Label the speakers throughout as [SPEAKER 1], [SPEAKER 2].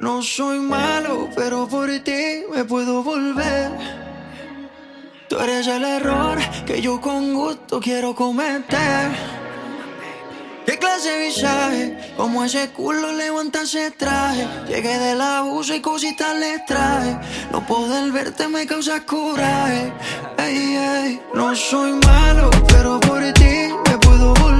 [SPEAKER 1] No soy malo, pero por ti me puedo volver. Tú eres el error que yo con gusto quiero cometer. ¿Qué clase de visaje? Como ese culo levanta ese traje. Llegué de la USA y cositas le traje. No poder verte me causa coraje. Ey, ey. No soy malo, pero por ti me puedo volver.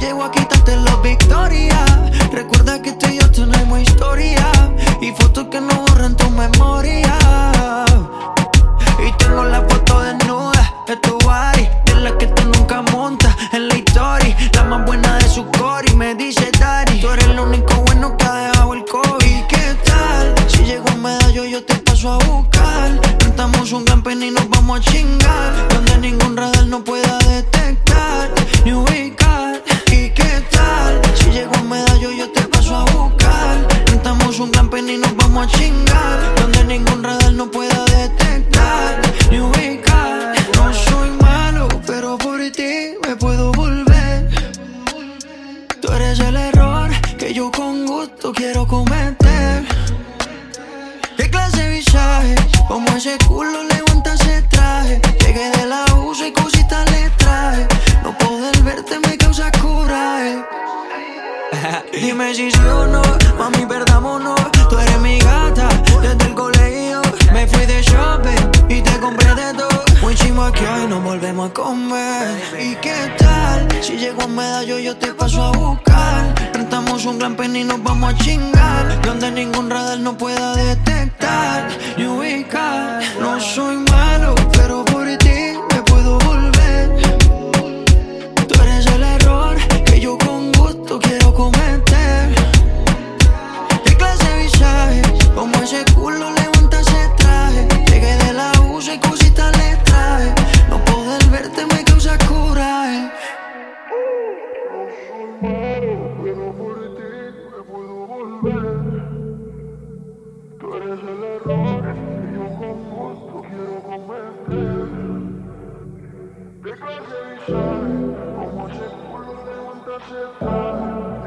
[SPEAKER 1] Llego a quitarte la victoria. Recuerda que tú y yo tenemos historia. Y fotos que no borran tu memoria. Y tengo la foto desnuda de tu body, de la que tú nunca montas en la historia. La más buena de su core y me dice Daddy, tú eres lo único bueno que ha dejado el COVID. ¿Y qué tal? Si llego a medallo yo te paso a buscar. Rentamos un campen y nos vamos a chingar. Donde ningún radar no pueda detectar un campen y nos vamos a chingar. Donde ningún radar no pueda detectar ni ubicar. No soy malo, pero por ti me puedo volver. Tú eres el error que yo con gusto quiero cometer. ¿Qué clase de visaje? Como ese culo levanta ese traje. Llegué de la USA y cositas le traje. No poder verte me causa coraje. Dime si sí o no, Que hoy nos volvemos a comer. ¿Y qué tal? Si llego a medallo, yo te paso a buscar. Rentamos un gran pen y nos vamos a chingar. Donde ningún radar no pueda detectar
[SPEAKER 2] Pero por ti me puedo volver. Tú eres el error que yo con gusto quiero cometer. ¿Qué clase de visaje? Como ese culo levanta ese traje.